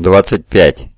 25.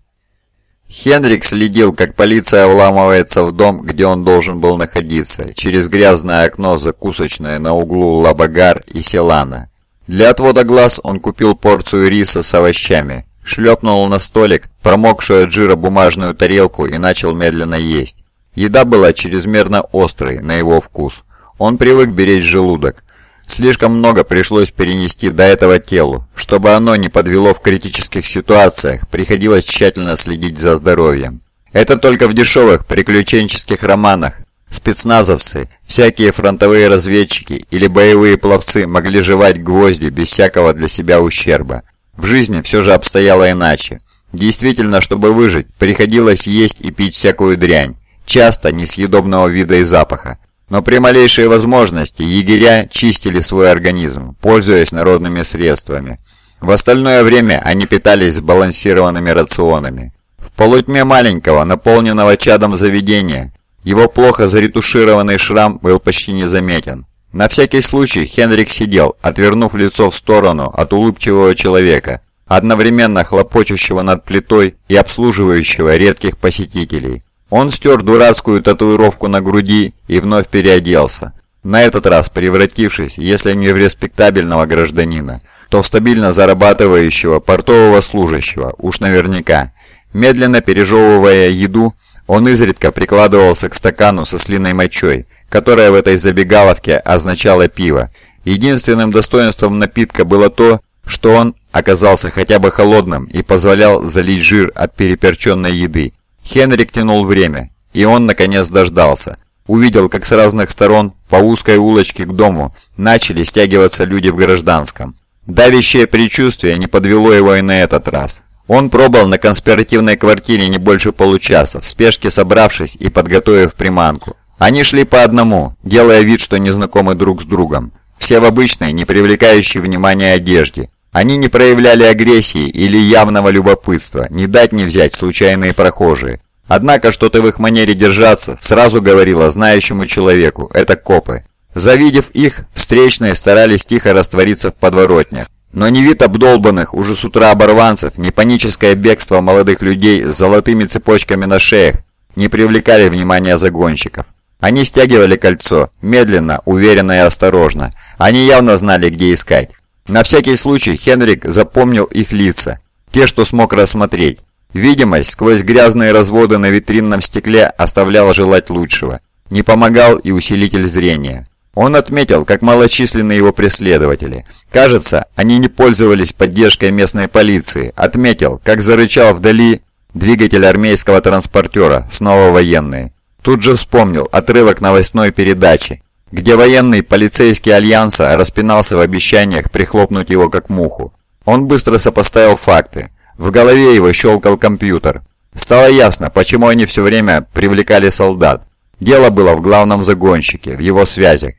Хенрик следил, как полиция вламывается в дом, где он должен был находиться, через грязное окно закусочное на углу Лабагар и Селана. Для отвода глаз он купил порцию риса с овощами, шлепнул на столик промокшую от жира бумажную тарелку и начал медленно есть. Еда была чрезмерно острой на его вкус. Он привык беречь желудок, Слишком много пришлось перенести до этого телу. Чтобы оно не подвело в критических ситуациях, приходилось тщательно следить за здоровьем. Это только в дешевых приключенческих романах. Спецназовцы, всякие фронтовые разведчики или боевые пловцы могли жевать гвозди без всякого для себя ущерба. В жизни все же обстояло иначе. Действительно, чтобы выжить, приходилось есть и пить всякую дрянь, часто несъедобного вида и запаха. Но при малейшей возможности егеря чистили свой организм, пользуясь народными средствами. В остальное время они питались сбалансированными рационами. В полутьме маленького, наполненного чадом заведения, его плохо заретушированный шрам был почти незаметен. На всякий случай Хенрик сидел, отвернув лицо в сторону от улыбчивого человека, одновременно хлопочущего над плитой и обслуживающего редких посетителей. Он стер дурацкую татуировку на груди и вновь переоделся. На этот раз превратившись, если не в респектабельного гражданина, то в стабильно зарабатывающего портового служащего, уж наверняка. Медленно пережевывая еду, он изредка прикладывался к стакану со слиной мочой, которая в этой забегаловке означала пиво. Единственным достоинством напитка было то, что он оказался хотя бы холодным и позволял залить жир от переперченной еды. Хенрик тянул время, и он наконец дождался. Увидел, как с разных сторон по узкой улочке к дому начали стягиваться люди в гражданском. Давящее предчувствие не подвело его и на этот раз. Он пробыл на конспиративной квартире не больше получаса, в спешке собравшись и подготовив приманку. Они шли по одному, делая вид, что не знакомы друг с другом. Все в обычной, не привлекающей внимания одежде. Они не проявляли агрессии или явного любопытства, не дать не взять случайные прохожие. Однако что-то в их манере держаться сразу говорило знающему человеку – это копы. Завидев их, встречные старались тихо раствориться в подворотнях. Но ни вид обдолбанных уже с утра оборванцев, ни паническое бегство молодых людей с золотыми цепочками на шеях не привлекали внимания загонщиков. Они стягивали кольцо, медленно, уверенно и осторожно. Они явно знали, где искать. На всякий случай Хенрик запомнил их лица, те, что смог рассмотреть. Видимость сквозь грязные разводы на витринном стекле оставляла желать лучшего. Не помогал и усилитель зрения. Он отметил, как малочисленны его преследователи. Кажется, они не пользовались поддержкой местной полиции. Отметил, как зарычал вдали двигатель армейского транспортера, снова военные. Тут же вспомнил отрывок новостной передачи, где военный полицейский Альянса распинался в обещаниях прихлопнуть его как муху. Он быстро сопоставил факты. В голове его щелкал компьютер. Стало ясно, почему они все время привлекали солдат. Дело было в главном загонщике, в его связях.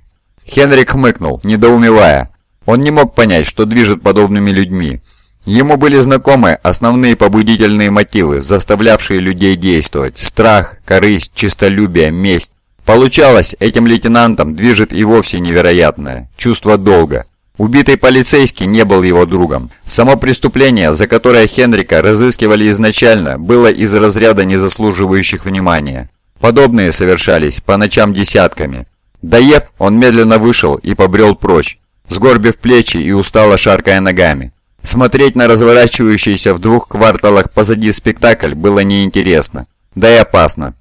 Хенрик хмыкнул, недоумевая. Он не мог понять, что движет подобными людьми. Ему были знакомы основные побудительные мотивы, заставлявшие людей действовать. Страх, корысть, честолюбие, месть. Получалось, этим лейтенантом движет и вовсе невероятное – чувство долга. Убитый полицейский не был его другом. Само преступление, за которое Хенрика разыскивали изначально, было из разряда незаслуживающих внимания. Подобные совершались по ночам десятками. Доев, он медленно вышел и побрел прочь, сгорбив плечи и устало шаркая ногами. Смотреть на разворачивающийся в двух кварталах позади спектакль было неинтересно, да и опасно.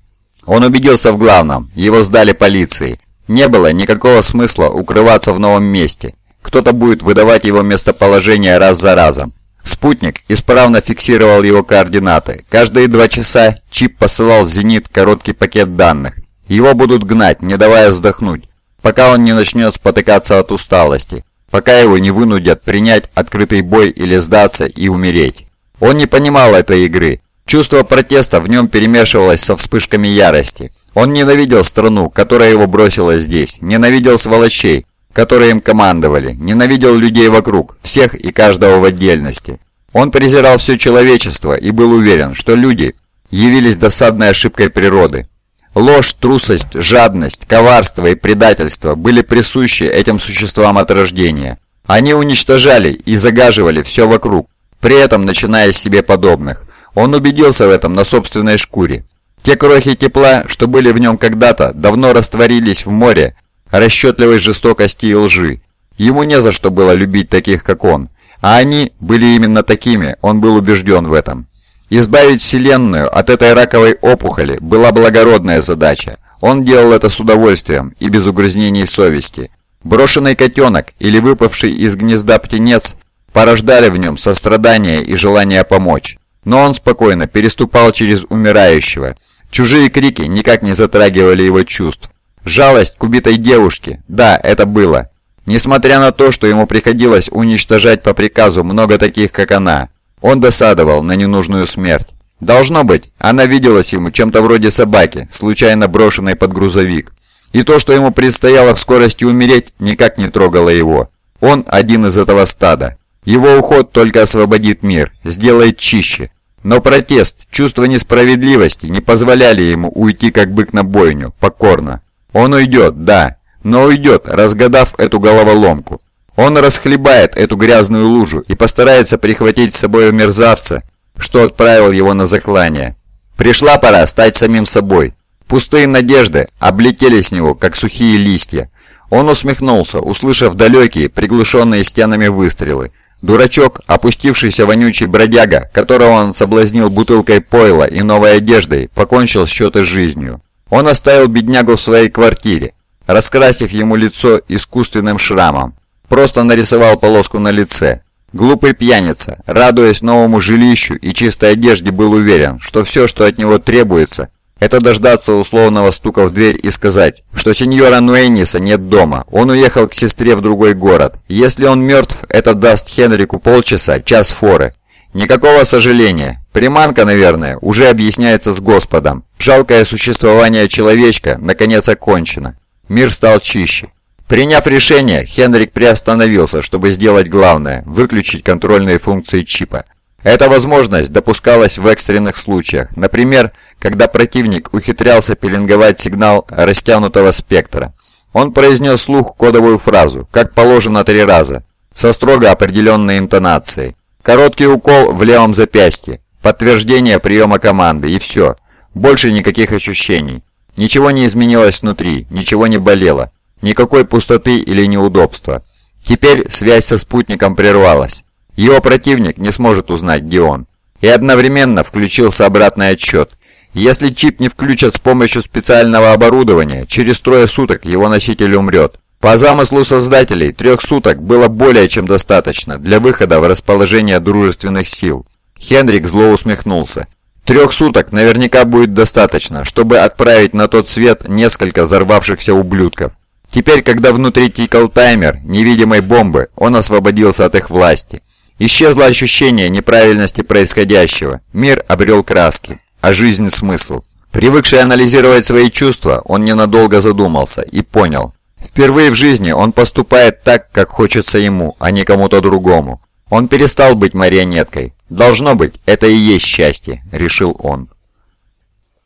Он убедился в главном, его сдали полиции. Не было никакого смысла укрываться в новом месте. Кто-то будет выдавать его местоположение раз за разом. Спутник исправно фиксировал его координаты. Каждые два часа чип посылал в «Зенит» короткий пакет данных. Его будут гнать, не давая вздохнуть, пока он не начнет спотыкаться от усталости, пока его не вынудят принять открытый бой или сдаться и умереть. Он не понимал этой игры, Чувство протеста в нем перемешивалось со вспышками ярости. Он ненавидел страну, которая его бросила здесь, ненавидел сволочей, которые им командовали, ненавидел людей вокруг, всех и каждого в отдельности. Он презирал все человечество и был уверен, что люди явились досадной ошибкой природы. Ложь, трусость, жадность, коварство и предательство были присущи этим существам от рождения. Они уничтожали и загаживали все вокруг, при этом начиная с себе подобных. Он убедился в этом на собственной шкуре. Те крохи тепла, что были в нем когда-то, давно растворились в море расчетливой жестокости и лжи. Ему не за что было любить таких, как он. А они были именно такими, он был убежден в этом. Избавить Вселенную от этой раковой опухоли была благородная задача. Он делал это с удовольствием и без угрызнений совести. Брошенный котенок или выпавший из гнезда птенец порождали в нем сострадание и желание помочь. Но он спокойно переступал через умирающего. Чужие крики никак не затрагивали его чувств. Жалость к убитой девушке, да, это было. Несмотря на то, что ему приходилось уничтожать по приказу много таких, как она, он досадовал на ненужную смерть. Должно быть, она виделась ему чем-то вроде собаки, случайно брошенной под грузовик. И то, что ему предстояло в скорости умереть, никак не трогало его. Он один из этого стада. Его уход только освободит мир, сделает чище. Но протест, чувство несправедливости не позволяли ему уйти как бык на бойню, покорно. Он уйдет, да, но уйдет, разгадав эту головоломку. Он расхлебает эту грязную лужу и постарается прихватить с собой мерзавца, что отправил его на заклание. Пришла пора стать самим собой. Пустые надежды облетели с него, как сухие листья. Он усмехнулся, услышав далекие, приглушенные стенами выстрелы. Дурачок, опустившийся вонючий бродяга, которого он соблазнил бутылкой пойла и новой одеждой, покончил счеты с жизнью. Он оставил беднягу в своей квартире, раскрасив ему лицо искусственным шрамом. Просто нарисовал полоску на лице. Глупый пьяница, радуясь новому жилищу и чистой одежде, был уверен, что все, что от него требуется, это дождаться условного стука в дверь и сказать, что сеньора Нуэниса нет дома, он уехал к сестре в другой город. Если он мертв, это даст Хенрику полчаса, час форы. Никакого сожаления. Приманка, наверное, уже объясняется с Господом. Жалкое существование человечка, наконец, окончено. Мир стал чище. Приняв решение, Хенрик приостановился, чтобы сделать главное – выключить контрольные функции чипа. Эта возможность допускалась в экстренных случаях, например, когда противник ухитрялся пеленговать сигнал растянутого спектра. Он произнес слух кодовую фразу, как положено три раза, со строго определенной интонацией. Короткий укол в левом запястье, подтверждение приема команды и все. Больше никаких ощущений. Ничего не изменилось внутри, ничего не болело, никакой пустоты или неудобства. Теперь связь со спутником прервалась. Его противник не сможет узнать, где он. И одновременно включился обратный отсчет. Если чип не включат с помощью специального оборудования, через трое суток его носитель умрет. По замыслу создателей, трех суток было более чем достаточно для выхода в расположение дружественных сил. Хенрик зло усмехнулся. Трех суток наверняка будет достаточно, чтобы отправить на тот свет несколько взорвавшихся ублюдков. Теперь, когда внутри тикал таймер невидимой бомбы, он освободился от их власти. Исчезло ощущение неправильности происходящего. Мир обрел краски, а жизнь смысл. Привыкший анализировать свои чувства, он ненадолго задумался и понял. Впервые в жизни он поступает так, как хочется ему, а не кому-то другому. Он перестал быть марионеткой. Должно быть, это и есть счастье, решил он.